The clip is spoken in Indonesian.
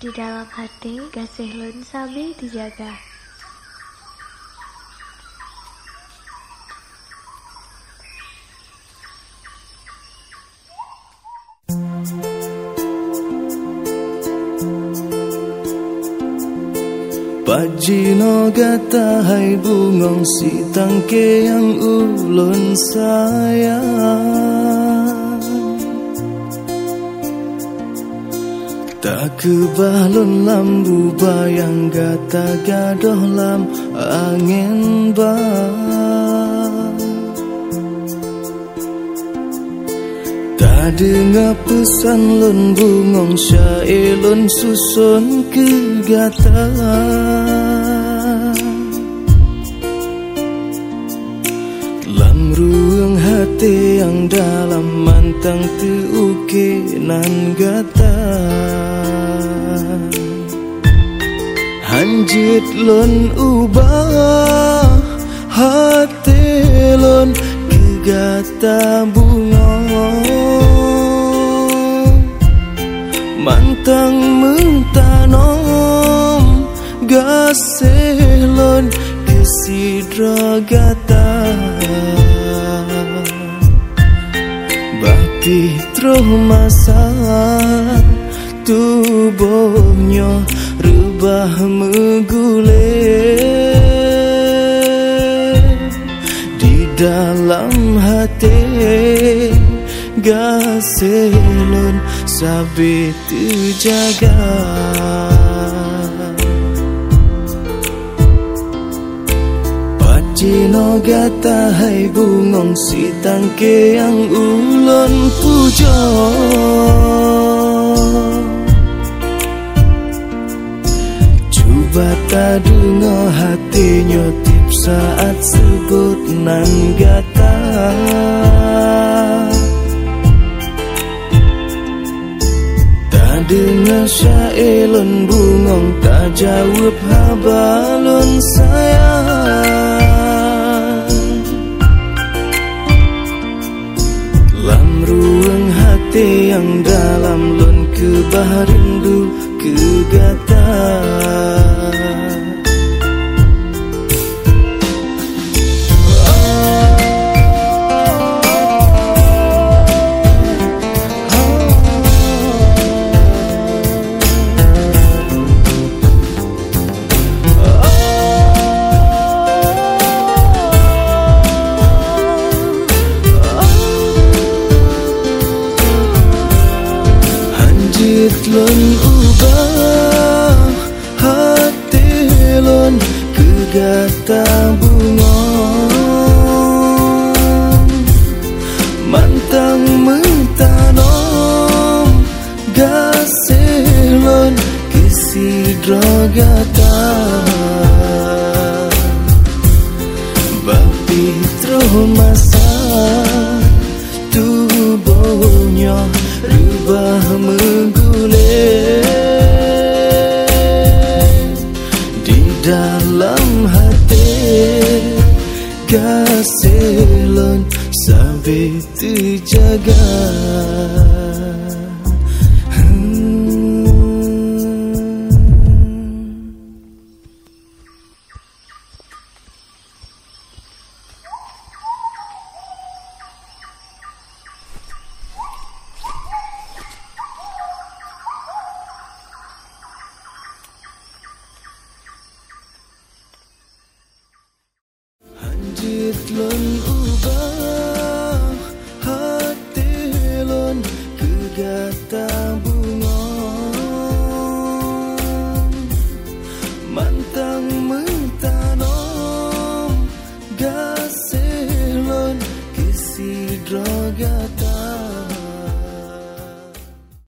Di dalam hati, kasih lun sabi dijaga. Pajino gata hai bungong si tangke yang ulun sayang Tak kebalun lambu bayang gata gadoh lam angin bang Tak dengar pesan lun bungong syailun susun ke gata. Lam yang dalam mantang nan gata Hanjit lun ubah hati lun kegata bunga. Mantang mentanom gaselon kesidra gata Bakti troh masa tubuhnya rubah menggulir di dalam hati gaselon sabi jaga Pacino gata hai bungong si tangke yang ulon pujo Coba tak hati hatinya tip saat sebut nan gata Dengar syailun bungong tak jawab habalun sayang rindu kegataan lon ubah hati lon kegata bunga. Mantang mentanom gaselon kisi drogata bapi troh dalam hati kaselon sampai terjaga lớn